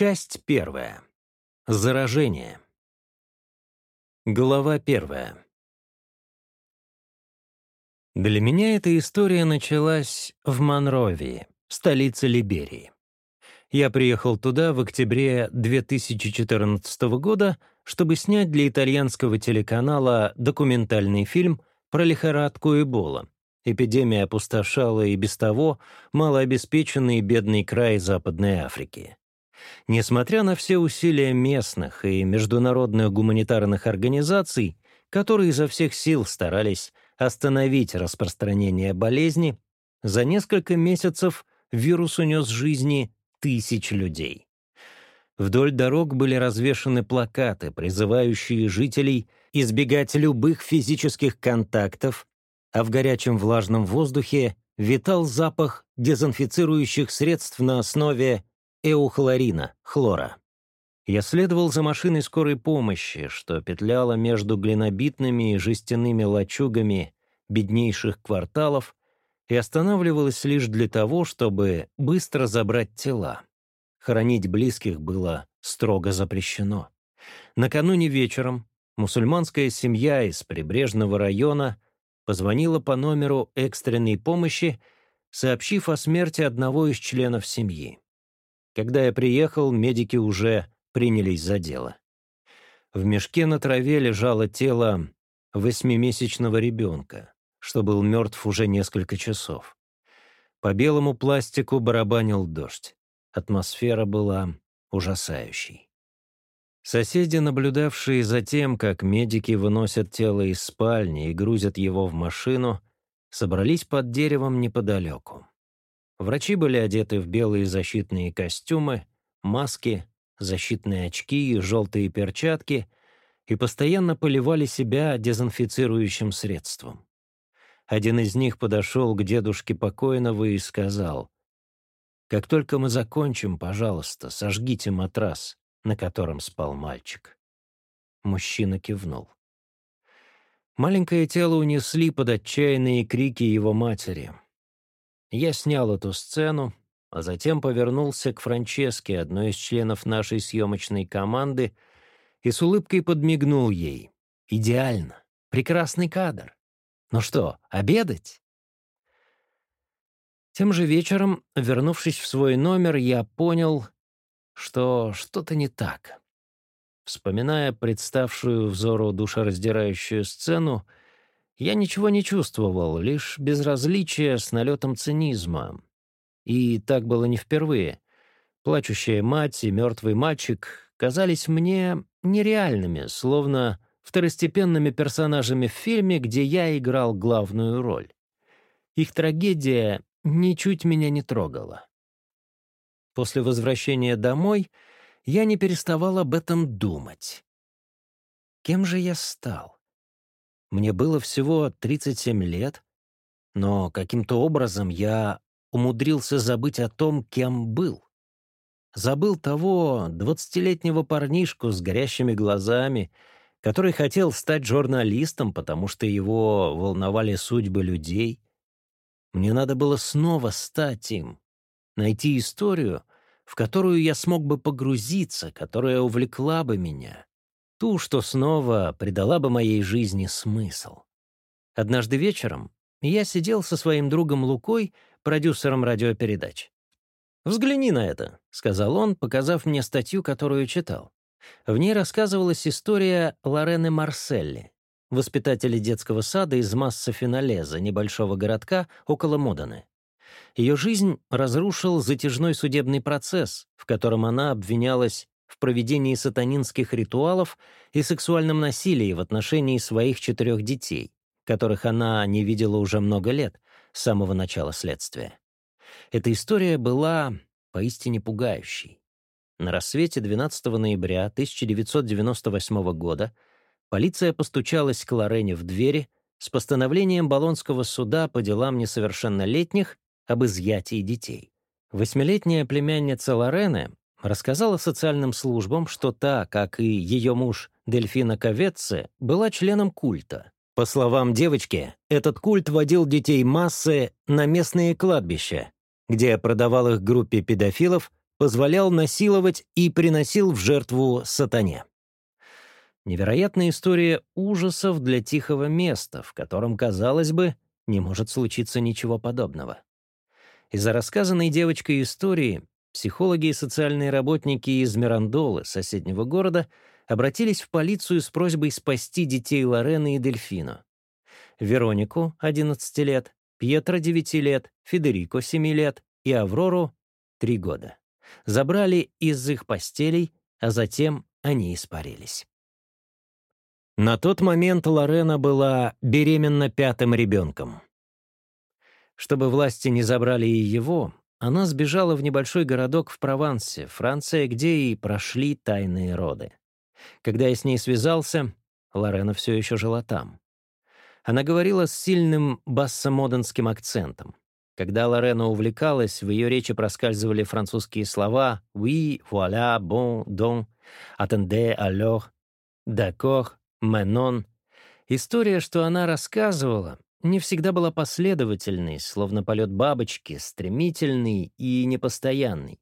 Часть первая. Заражение. Глава первая. Для меня эта история началась в Монровии, столице Либерии. Я приехал туда в октябре 2014 года, чтобы снять для итальянского телеканала документальный фильм про лихорадку Эбола. Эпидемия опустошала и без того малообеспеченный бедный край Западной Африки. Несмотря на все усилия местных и международных гуманитарных организаций, которые изо всех сил старались остановить распространение болезни, за несколько месяцев вирус унес жизни тысяч людей. Вдоль дорог были развешаны плакаты, призывающие жителей избегать любых физических контактов, а в горячем влажном воздухе витал запах дезинфицирующих средств на основе эухлорина, хлора. Я следовал за машиной скорой помощи, что петляла между глинобитными и жестяными лачугами беднейших кварталов и останавливалась лишь для того, чтобы быстро забрать тела. Хоронить близких было строго запрещено. Накануне вечером мусульманская семья из прибрежного района позвонила по номеру экстренной помощи, сообщив о смерти одного из членов семьи. Когда я приехал, медики уже принялись за дело. В мешке на траве лежало тело восьмимесячного ребенка, что был мертв уже несколько часов. По белому пластику барабанил дождь. Атмосфера была ужасающей. Соседи, наблюдавшие за тем, как медики выносят тело из спальни и грузят его в машину, собрались под деревом неподалеку. Врачи были одеты в белые защитные костюмы, маски, защитные очки и желтые перчатки и постоянно поливали себя дезинфицирующим средством. Один из них подошел к дедушке покойного и сказал, «Как только мы закончим, пожалуйста, сожгите матрас, на котором спал мальчик». Мужчина кивнул. Маленькое тело унесли под отчаянные крики его матери — я снял эту сцену, а затем повернулся к Франческе, одной из членов нашей съемочной команды, и с улыбкой подмигнул ей. «Идеально! Прекрасный кадр! Ну что, обедать?» Тем же вечером, вернувшись в свой номер, я понял, что что-то не так. Вспоминая представшую взору душераздирающую сцену, я ничего не чувствовал, лишь безразличие с налетом цинизма. И так было не впервые. Плачущая мать и мертвый мальчик казались мне нереальными, словно второстепенными персонажами в фильме, где я играл главную роль. Их трагедия ничуть меня не трогала. После возвращения домой я не переставал об этом думать. Кем же я стал? Мне было всего 37 лет, но каким-то образом я умудрился забыть о том, кем был. Забыл того двадцатилетнего парнишку с горящими глазами, который хотел стать журналистом, потому что его волновали судьбы людей. Мне надо было снова стать им, найти историю, в которую я смог бы погрузиться, которая увлекла бы меня. Ту, что снова придала бы моей жизни смысл. Однажды вечером я сидел со своим другом Лукой, продюсером радиопередач. «Взгляни на это», — сказал он, показав мне статью, которую читал. В ней рассказывалась история Лорены Марселли, воспитателя детского сада из масса Финалеза, небольшого городка около Моданы. Ее жизнь разрушил затяжной судебный процесс, в котором она обвинялась в проведении сатанинских ритуалов и сексуальном насилии в отношении своих четырех детей, которых она не видела уже много лет, с самого начала следствия. Эта история была поистине пугающей. На рассвете 12 ноября 1998 года полиция постучалась к Лорене в двери с постановлением Болонского суда по делам несовершеннолетних об изъятии детей. Восьмилетняя племянница Лорены рассказала социальным службам, что та, как и ее муж Дельфина Каветце, была членом культа. По словам девочки, этот культ водил детей массы на местные кладбища, где продавал их группе педофилов, позволял насиловать и приносил в жертву сатане. Невероятная история ужасов для тихого места, в котором, казалось бы, не может случиться ничего подобного. Из-за рассказанной девочкой истории Психологи и социальные работники из Мирандолы, соседнего города, обратились в полицию с просьбой спасти детей Лорены и Дельфину. Веронику, 11 лет, Пьетро, 9 лет, Федерико, 7 лет и Аврору, 3 года. Забрали из их постелей, а затем они испарились. На тот момент Лорена была беременна пятым ребенком. Чтобы власти не забрали и его, она сбежала в небольшой городок в Провансе, Франция, где и прошли тайные роды. Когда я с ней связался, Лорена все еще жила там. Она говорила с сильным бассомоденским акцентом. Когда Лорена увлекалась, в ее речи проскальзывали французские слова «oui», «voilà», «bon», «don», «attendez», «alors», «d'accord», «menon». История, что она рассказывала, не всегда была последовательной, словно полет бабочки, стремительный и непостоянный.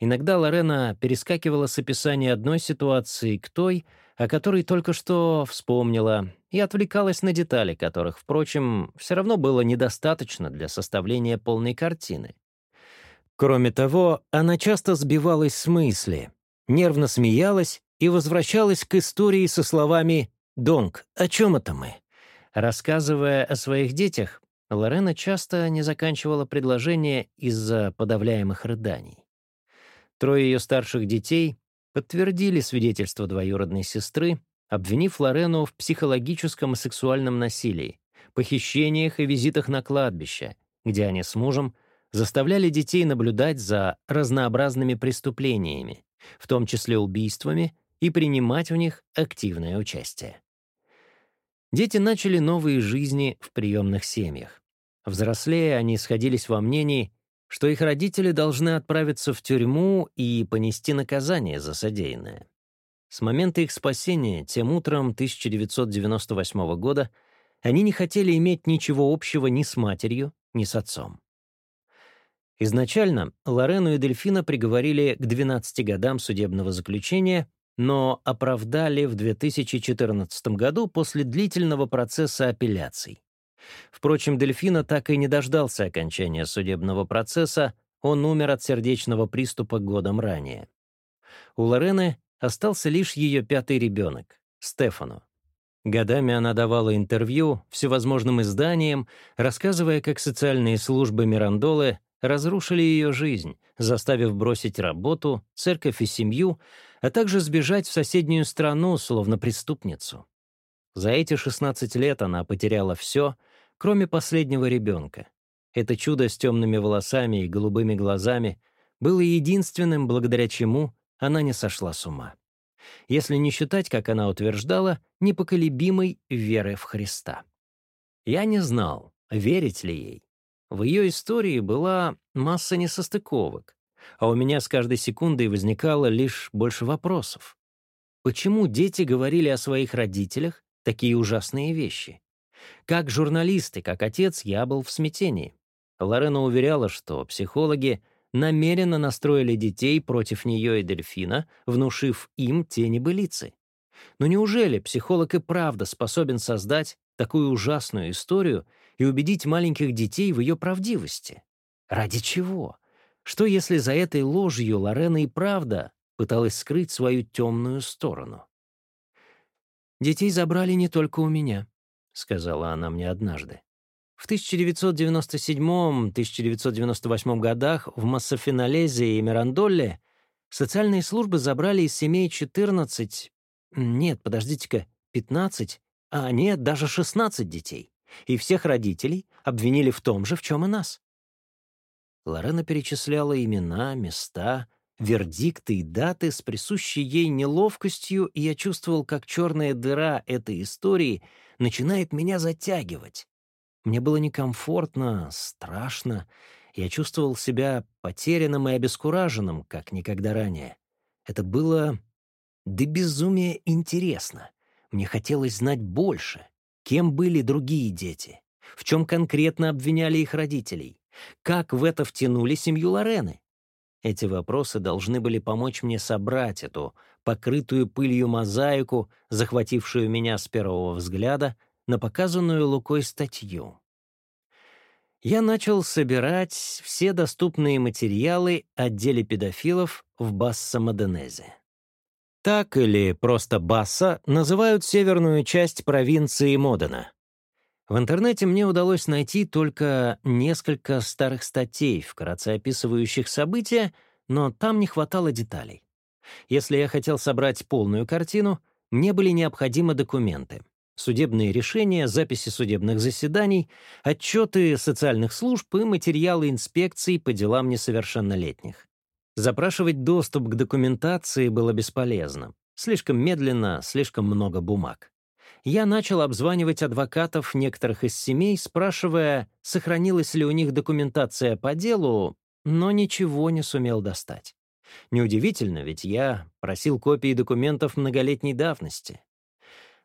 Иногда Лорена перескакивала с описания одной ситуации к той, о которой только что вспомнила, и отвлекалась на детали, которых, впрочем, все равно было недостаточно для составления полной картины. Кроме того, она часто сбивалась с мысли, нервно смеялась и возвращалась к истории со словами «Донг, о чем это мы?» Рассказывая о своих детях, Лорена часто не заканчивала предложение из-за подавляемых рыданий. Трое ее старших детей подтвердили свидетельство двоюродной сестры, обвинив Лорену в психологическом и сексуальном насилии, похищениях и визитах на кладбище, где они с мужем заставляли детей наблюдать за разнообразными преступлениями, в том числе убийствами, и принимать в них активное участие. Дети начали новые жизни в приемных семьях. Взрослея, они сходились во мнении, что их родители должны отправиться в тюрьму и понести наказание за содеянное. С момента их спасения, тем утром 1998 года, они не хотели иметь ничего общего ни с матерью, ни с отцом. Изначально Лорену и Дельфина приговорили к 12 годам судебного заключения но оправдали в 2014 году после длительного процесса апелляций. Впрочем, Дельфина так и не дождался окончания судебного процесса, он умер от сердечного приступа годом ранее. У Лорены остался лишь ее пятый ребенок, Стефану. Годами она давала интервью всевозможным изданиям, рассказывая, как социальные службы Мирандолы разрушили ее жизнь, заставив бросить работу, церковь и семью, а также сбежать в соседнюю страну, словно преступницу. За эти 16 лет она потеряла все, кроме последнего ребенка. Это чудо с темными волосами и голубыми глазами было единственным, благодаря чему она не сошла с ума. Если не считать, как она утверждала, непоколебимой веры в Христа. Я не знал, верить ли ей. В ее истории была масса несостыковок а у меня с каждой секундой возникало лишь больше вопросов. Почему дети говорили о своих родителях такие ужасные вещи? Как журналист и как отец я был в смятении. Лорена уверяла, что психологи намеренно настроили детей против нее и дельфина, внушив им те небылицы. Но неужели психолог и правда способен создать такую ужасную историю и убедить маленьких детей в ее правдивости? Ради чего? Что если за этой ложью Лорена и правда пыталась скрыть свою темную сторону? «Детей забрали не только у меня», — сказала она мне однажды. В 1997-1998 годах в Массофиналезе и Мирандолле социальные службы забрали из семей 14... Нет, подождите-ка, 15, а нет, даже 16 детей. И всех родителей обвинили в том же, в чем и нас. Лорена перечисляла имена, места, вердикты и даты с присущей ей неловкостью, и я чувствовал, как черная дыра этой истории начинает меня затягивать. Мне было некомфортно, страшно. Я чувствовал себя потерянным и обескураженным, как никогда ранее. Это было до безумия интересно. Мне хотелось знать больше. Кем были другие дети? В чем конкретно обвиняли их родителей? Как в это втянули семью Лорены? Эти вопросы должны были помочь мне собрать эту покрытую пылью мозаику, захватившую меня с первого взгляда, на показанную Лукой статью. Я начал собирать все доступные материалы о деле педофилов в Басса-Моденезе. Так или просто Басса называют северную часть провинции Модена — в интернете мне удалось найти только несколько старых статей, вкратце описывающих события, но там не хватало деталей. Если я хотел собрать полную картину, мне были необходимы документы. Судебные решения, записи судебных заседаний, отчеты социальных служб и материалы инспекций по делам несовершеннолетних. Запрашивать доступ к документации было бесполезно. Слишком медленно, слишком много бумаг я начал обзванивать адвокатов некоторых из семей, спрашивая, сохранилась ли у них документация по делу, но ничего не сумел достать. Неудивительно, ведь я просил копии документов многолетней давности.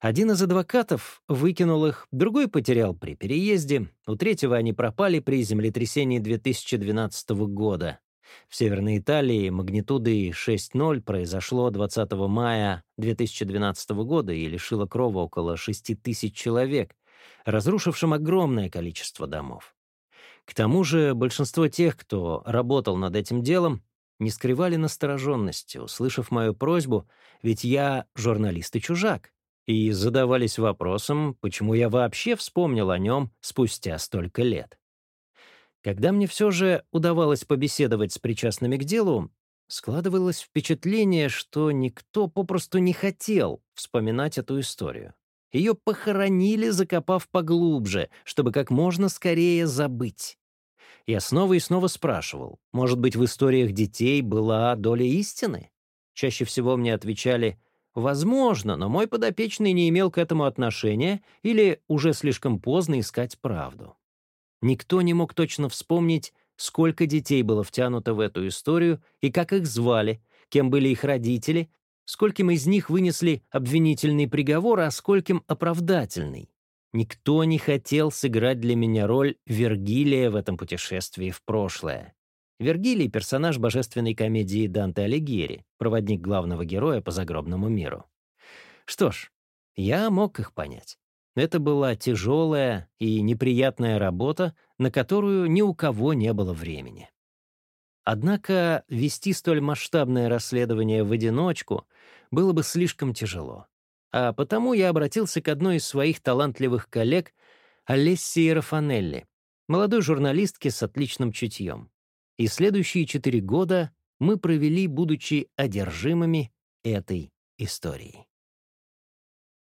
Один из адвокатов выкинул их, другой потерял при переезде, у третьего они пропали при землетрясении 2012 года. В Северной Италии магнитудой 6.0 произошло 20 мая 2012 года и лишило крова около 6 тысяч человек, разрушившим огромное количество домов. К тому же большинство тех, кто работал над этим делом, не скрывали настороженности, услышав мою просьбу, ведь я журналист и чужак, и задавались вопросом, почему я вообще вспомнил о нем спустя столько лет. Когда мне все же удавалось побеседовать с причастными к делу, складывалось впечатление, что никто попросту не хотел вспоминать эту историю. Ее похоронили, закопав поглубже, чтобы как можно скорее забыть. Я снова и снова спрашивал, может быть, в историях детей была доля истины? Чаще всего мне отвечали «возможно, но мой подопечный не имел к этому отношения» или «уже слишком поздно искать правду». Никто не мог точно вспомнить, сколько детей было втянуто в эту историю и как их звали, кем были их родители, скольким из них вынесли обвинительный приговор, а скольким оправдательный. Никто не хотел сыграть для меня роль Вергилия в этом путешествии в прошлое. Вергилий — персонаж божественной комедии Данте Алигьери, проводник главного героя по загробному миру. Что ж, я мог их понять. Это была тяжелая и неприятная работа, на которую ни у кого не было времени. Однако вести столь масштабное расследование в одиночку было бы слишком тяжело. А потому я обратился к одной из своих талантливых коллег, Алессии Рафанелли, молодой журналистке с отличным чутьем. И следующие четыре года мы провели, будучи одержимыми этой историей.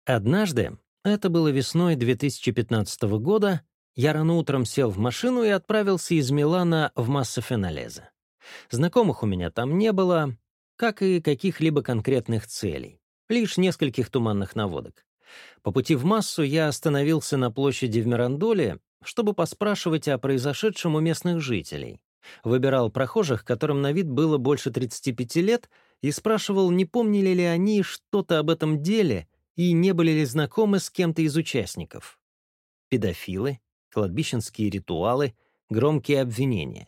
Однажды это было весной 2015 года. Я рано утром сел в машину и отправился из Милана в Массафиналезе. Знакомых у меня там не было, как и каких-либо конкретных целей. Лишь нескольких туманных наводок. По пути в массу я остановился на площади в Мирандоле, чтобы поспрашивать о произошедшем у местных жителей. Выбирал прохожих, которым на вид было больше 35 лет, и спрашивал, не помнили ли они что-то об этом деле — и не были ли знакомы с кем-то из участников. Педофилы, кладбищенские ритуалы, громкие обвинения.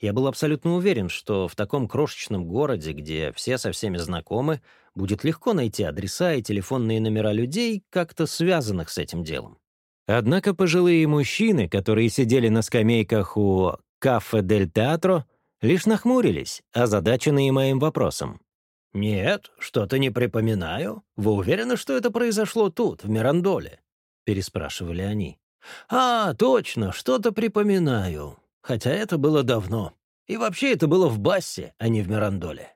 Я был абсолютно уверен, что в таком крошечном городе, где все со всеми знакомы, будет легко найти адреса и телефонные номера людей, как-то связанных с этим делом. Однако пожилые мужчины, которые сидели на скамейках у «Кафе Дель Театро», лишь нахмурились, озадаченные моим вопросом. «Нет, что-то не припоминаю. Вы уверены, что это произошло тут, в Мирандоле?» — переспрашивали они. «А, точно, что-то припоминаю. Хотя это было давно. И вообще это было в Бассе, а не в Мирандоле».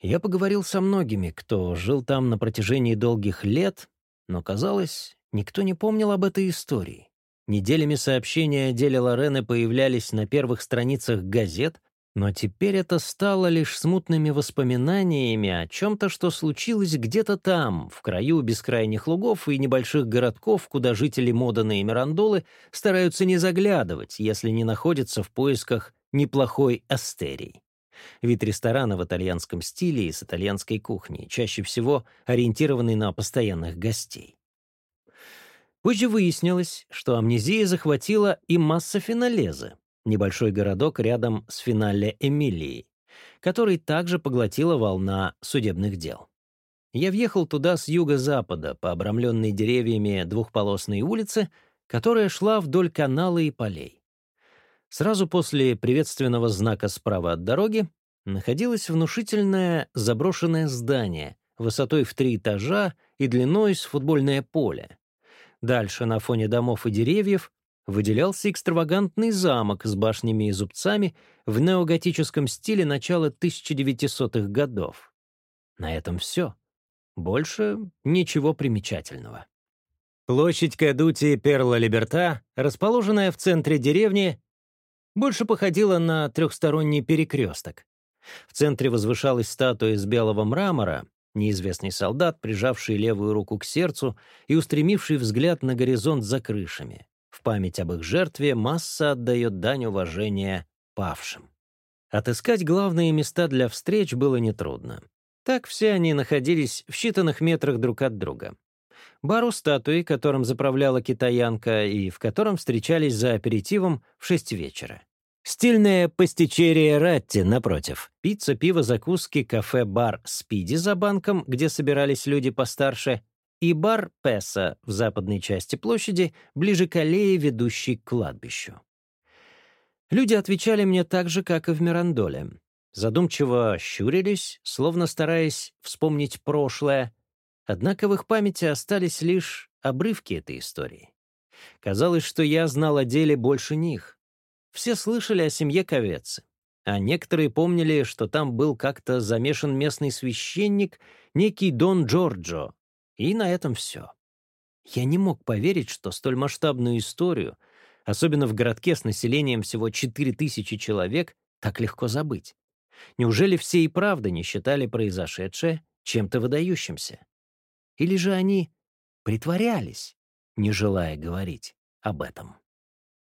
Я поговорил со многими, кто жил там на протяжении долгих лет, но, казалось, никто не помнил об этой истории. Неделями сообщения о деле Лорены появлялись на первых страницах газет, но теперь это стало лишь смутными воспоминаниями о чем-то, что случилось где-то там, в краю бескрайних лугов и небольших городков, куда жители Модана и Мирандолы стараются не заглядывать, если не находятся в поисках неплохой астерии. Вид ресторана в итальянском стиле и с итальянской кухней, чаще всего ориентированный на постоянных гостей. Позже выяснилось, что амнезия захватила и масса фенолезы, небольшой городок рядом с финале Эмилии, который также поглотила волна судебных дел. Я въехал туда с юго-запада по обрамленной деревьями двухполосной улице, которая шла вдоль канала и полей. Сразу после приветственного знака справа от дороги находилось внушительное заброшенное здание высотой в три этажа и длиной с футбольное поле. Дальше на фоне домов и деревьев выделялся экстравагантный замок с башнями и зубцами в неоготическом стиле начала 1900-х годов. На этом все. Больше ничего примечательного. Площадь Кадути Перла-Либерта, расположенная в центре деревни, больше походила на трехсторонний перекресток. В центре возвышалась статуя из белого мрамора, неизвестный солдат, прижавший левую руку к сердцу и устремивший взгляд на горизонт за крышами. В память об их жертве масса отдает дань уважения павшим. Отыскать главные места для встреч было нетрудно. Так все они находились в считанных метрах друг от друга. Бар у статуи, которым заправляла китаянка, и в котором встречались за аперитивом в шесть вечера. Стильная пастичерия Ратти, напротив. Пицца, пиво, закуски, кафе-бар «Спиди» за банком, где собирались люди постарше, и бар Песа в западной части площади, ближе к аллее, ведущей к кладбищу. Люди отвечали мне так же, как и в Мирандоле. Задумчиво щурились, словно стараясь вспомнить прошлое, однако в их памяти остались лишь обрывки этой истории. Казалось, что я знал о деле больше них. Все слышали о семье Ковецы, а некоторые помнили, что там был как-то замешан местный священник, некий Дон Джорджо, и на этом все. Я не мог поверить, что столь масштабную историю, особенно в городке с населением всего 4000 человек, так легко забыть. Неужели все и правда не считали произошедшее чем-то выдающимся? Или же они притворялись, не желая говорить об этом?